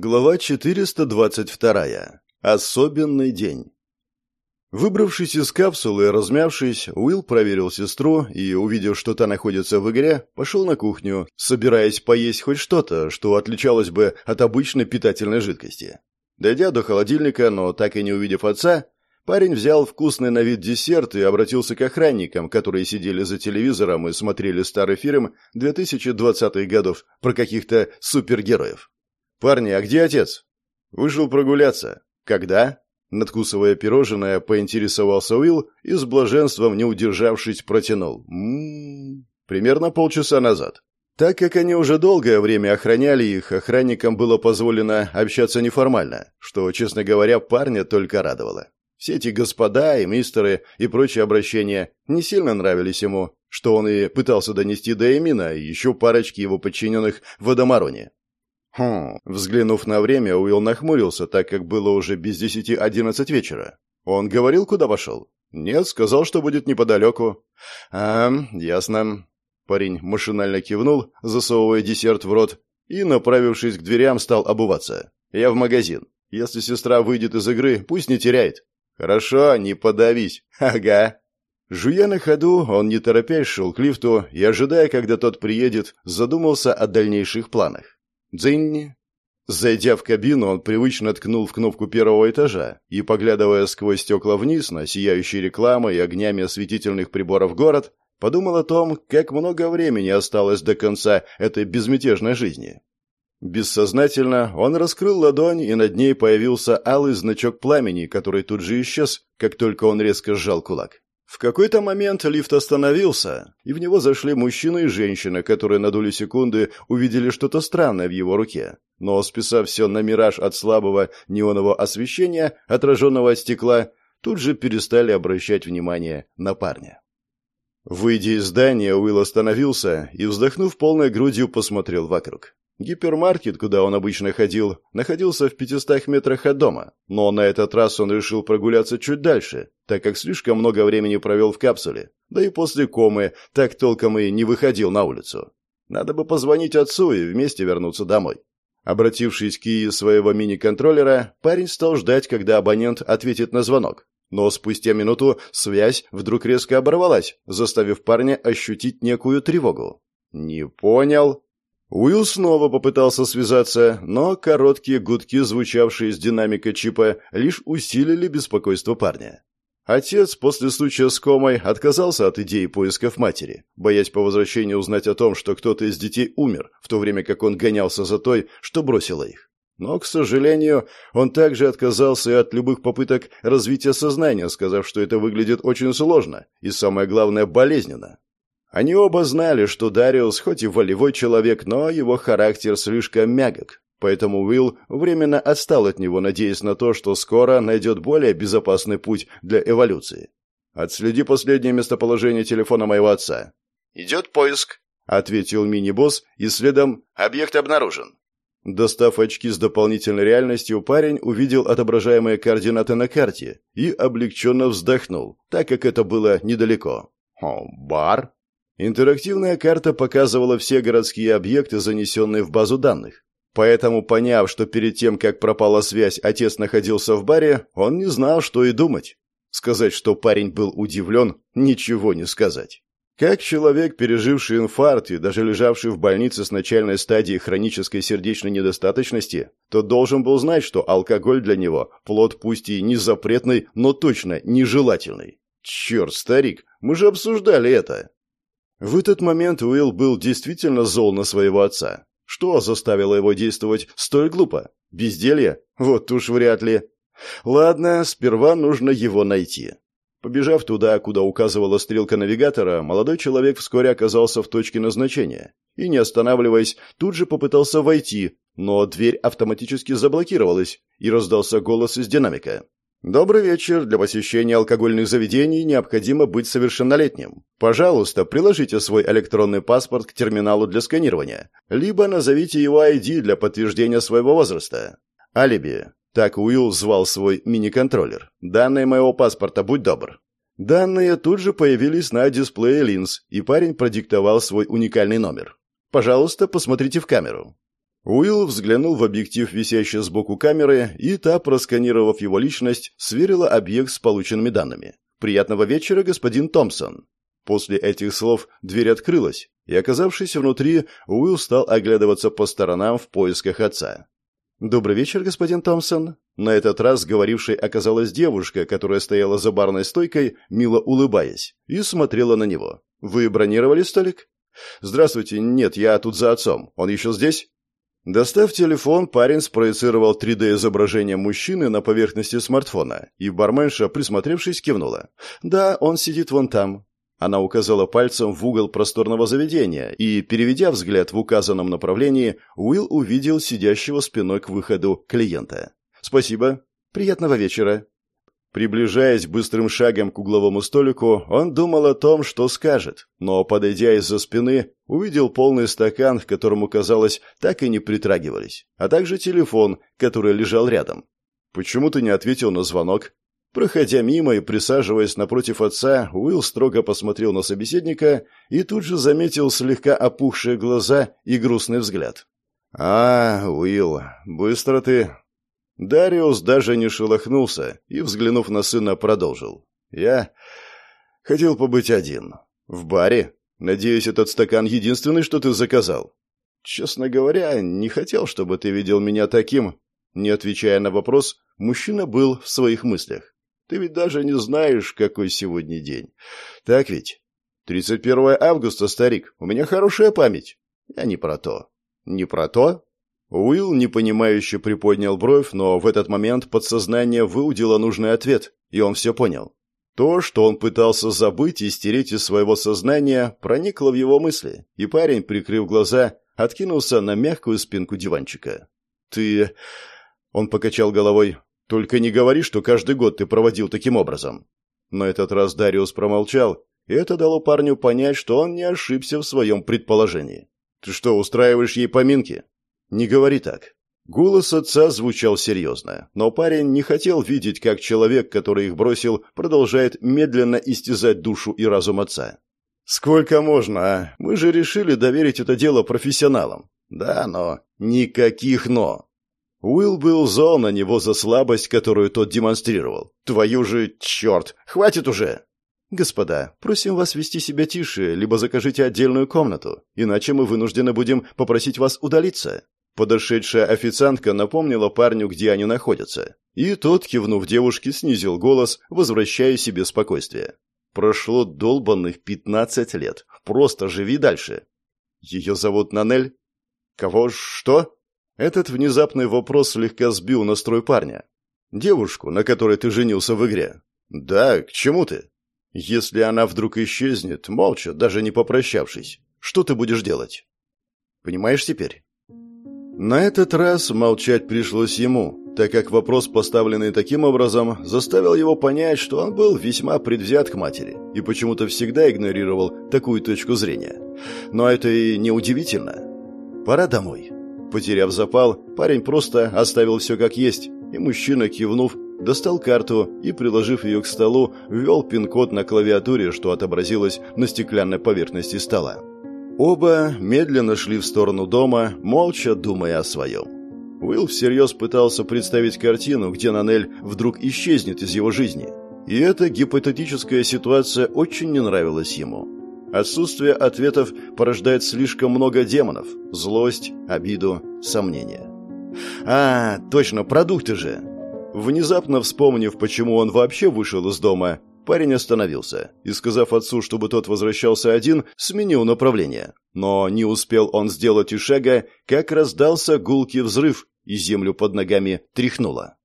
Глава 422. Особенный день. Выбравшись из капсулы и размявшись, Уилл проверил сестру и, увидев, что та находится в игре, пошел на кухню, собираясь поесть хоть что-то, что отличалось бы от обычной питательной жидкости. Дойдя до холодильника, но так и не увидев отца, парень взял вкусный на вид десерт и обратился к охранникам, которые сидели за телевизором и смотрели старый фильм 2020-х годов про каких-то супергероев. «Парни, а где отец?» «Вышел прогуляться». «Когда?» Надкусывая пирожное, поинтересовался Уилл и с блаженством, не удержавшись, протянул. «М-м-м». Примерно полчаса назад. Так как они уже долгое время охраняли их, охранникам было позволено общаться неформально, что, честно говоря, парня только радовало. Все эти господа и мистеры и прочие обращения не сильно нравились ему, что он и пытался донести до Эмина и еще парочки его подчиненных в Адамароне. Хм, взглянув на время, Уилл нахмурился, так как было уже без десяти одиннадцать вечера. Он говорил, куда пошел? Нет, сказал, что будет неподалеку. А, ясно. Парень машинально кивнул, засовывая десерт в рот, и, направившись к дверям, стал обуваться. Я в магазин. Если сестра выйдет из игры, пусть не теряет. Хорошо, не подавись. Ага. Жуя на ходу, он не торопясь шел к лифту и, ожидая, когда тот приедет, задумался о дальнейших планах. Дзинни. Зайдя в кабину, он привычно ткнул в кнопку первого этажа и, поглядывая сквозь стекла вниз на сияющие рекламы и огнями осветительных приборов город, подумал о том, как много времени осталось до конца этой безмятежной жизни. Бессознательно он раскрыл ладонь, и над ней появился алый значок пламени, который тут же исчез, как только он резко сжал кулак. В какой-то момент лифт остановился, и в него зашли мужчина и женщина, которые на долю секунды увидели что-то странное в его руке. Но, списав все на мираж от слабого неонового освещения, отраженного от стекла, тут же перестали обращать внимание на парня. Выйдя из здания, Уилл остановился и, вздохнув полной грудью, посмотрел вокруг. Гипермаркет, куда он обычно ходил, находился в 500 метрах от дома, но на этот раз он решил прогуляться чуть дальше, так как слишком много времени провел в капсуле, да и после комы так толком и не выходил на улицу. Надо бы позвонить отцу и вместе вернуться домой. Обратившись к Кии своего мини-контроллера, парень стал ждать, когда абонент ответит на звонок. Но спустя минуту связь вдруг резко оборвалась, заставив парня ощутить некую тревогу. «Не понял», Уилл снова попытался связаться, но короткие гудки, звучавшие из динамика чипа, лишь усилили беспокойство парня. Отец после случая с комой отказался от идеи поисков матери, боясь по возвращении узнать о том, что кто-то из детей умер, в то время как он гонялся за той, что бросила их. Но, к сожалению, он также отказался и от любых попыток развития сознания, сказав, что это выглядит очень сложно и, самое главное, болезненно. Они оба знали, что Дариус хоть и волевой человек, но его характер слишком мягок, поэтому Уилл временно отстал от него, надеясь на то, что скоро найдет более безопасный путь для эволюции. «Отследи последнее местоположение телефона моего отца». «Идет поиск», — ответил мини-босс, и следом «Объект обнаружен». Достав очки с дополнительной реальностью, парень увидел отображаемые координаты на карте и облегченно вздохнул, так как это было недалеко. «О, бар?» Интерактивная карта показывала все городские объекты, занесенные в базу данных. Поэтому, поняв, что перед тем, как пропала связь, отец находился в баре, он не знал, что и думать. Сказать, что парень был удивлен, ничего не сказать. Как человек, переживший инфаркт и даже лежавший в больнице с начальной стадией хронической сердечной недостаточности, тот должен был знать, что алкоголь для него – плод пусть и не запретный, но точно нежелательный. Черт, старик, мы же обсуждали это. В этот момент Уилл был действительно зол на своего отца. Что заставило его действовать столь глупо? Безделье? Вот уж вряд ли. Ладно, сперва нужно его найти. Побежав туда, куда указывала стрелка навигатора, молодой человек вскоре оказался в точке назначения и, не останавливаясь, тут же попытался войти, но дверь автоматически заблокировалась, и раздался голос из динамика. Добрый вечер. Для посещения алкогольных заведений необходимо быть совершеннолетним. Пожалуйста, приложите свой электронный паспорт к терминалу для сканирования, либо назовите его ID для подтверждения своего возраста. Алиби. Так Уилл звал свой мини-контроллер. Данные моего паспорта, будь добр. Данные тут же появились на дисплее линз, и парень продиктовал свой уникальный номер. Пожалуйста, посмотрите в камеру. Уилл взглянул в объектив, висящий сбоку камеры, и та, просканировав его личность, сверила объект с полученными данными. «Приятного вечера, господин Томпсон». После этих слов дверь открылась, и, оказавшись внутри, Уилл стал оглядываться по сторонам в поисках отца. «Добрый вечер, господин Томпсон». На этот раз говорившей оказалась девушка, которая стояла за барной стойкой, мило улыбаясь, и смотрела на него. «Вы бронировали столик?» «Здравствуйте, нет, я тут за отцом. Он еще здесь?» Достав телефон, парень спроецировал 3D-изображение мужчины на поверхности смартфона, и барменша, присмотревшись, кивнула. «Да, он сидит вон там». Она указала пальцем в угол просторного заведения, и, переведя взгляд в указанном направлении, Уилл увидел сидящего спиной к выходу клиента. «Спасибо. Приятного вечера». Приближаясь быстрым шагом к угловому столику, он думал о том, что скажет, но, подойдя из-за спины, увидел полный стакан, к которому, казалось, так и не притрагивались, а также телефон, который лежал рядом. «Почему ты не ответил на звонок?» Проходя мимо и присаживаясь напротив отца, Уилл строго посмотрел на собеседника и тут же заметил слегка опухшие глаза и грустный взгляд. «А, Уилл, быстро ты...» Дариус даже не шелохнулся и, взглянув на сына, продолжил. «Я хотел побыть один. В баре. Надеюсь, этот стакан единственный, что ты заказал?» «Честно говоря, не хотел, чтобы ты видел меня таким». Не отвечая на вопрос, мужчина был в своих мыслях. «Ты ведь даже не знаешь, какой сегодня день. Так ведь?» «31 августа, старик. У меня хорошая память». «Я не про то». «Не про то?» Уилл непонимающе приподнял бровь, но в этот момент подсознание выудило нужный ответ, и он все понял. То, что он пытался забыть и стереть из своего сознания, проникло в его мысли, и парень, прикрыв глаза, откинулся на мягкую спинку диванчика. «Ты...» Он покачал головой. «Только не говори, что каждый год ты проводил таким образом». На этот раз Дариус промолчал, и это дало парню понять, что он не ошибся в своем предположении. «Ты что, устраиваешь ей поминки?» «Не говори так». Голос отца звучал серьезно, но парень не хотел видеть, как человек, который их бросил, продолжает медленно истязать душу и разум отца. «Сколько можно, а? Мы же решили доверить это дело профессионалам». «Да, но...» «Никаких «но». Уилл был зол на него за слабость, которую тот демонстрировал. «Твою же... черт! Хватит уже!» «Господа, просим вас вести себя тише, либо закажите отдельную комнату, иначе мы вынуждены будем попросить вас удалиться». Подошедшая официантка напомнила парню, где они находятся. И тот, кивнув девушке, снизил голос, возвращая себе спокойствие. Прошло долбанных пятнадцать лет. Просто живи дальше. Ее зовут Нанель? Кого? Что? Этот внезапный вопрос слегка сбил настрой парня. Девушку, на которой ты женился в игре. Да, к чему ты? Если она вдруг исчезнет, молча, даже не попрощавшись, что ты будешь делать? Понимаешь теперь? На этот раз молчать пришлось ему, так как вопрос, поставленный таким образом, заставил его понять, что он был весьма предвзят к матери и почему-то всегда игнорировал такую точку зрения. Но это и не удивительно. «Пора домой». Потеряв запал, парень просто оставил все как есть, и мужчина, кивнув, достал карту и, приложив ее к столу, ввел пин-код на клавиатуре, что отобразилось на стеклянной поверхности стола. Оба медленно шли в сторону дома, молча думая о своем. Уилл всерьез пытался представить картину, где Нанель вдруг исчезнет из его жизни. И эта гипотетическая ситуация очень не нравилась ему. Отсутствие ответов порождает слишком много демонов. Злость, обиду, сомнения. «А, точно, продукты же!» Внезапно вспомнив, почему он вообще вышел из дома, Парень остановился и, сказав отцу, чтобы тот возвращался один, сменил направление. Но не успел он сделать и шага, как раздался гулкий взрыв, и землю под ногами тряхнуло.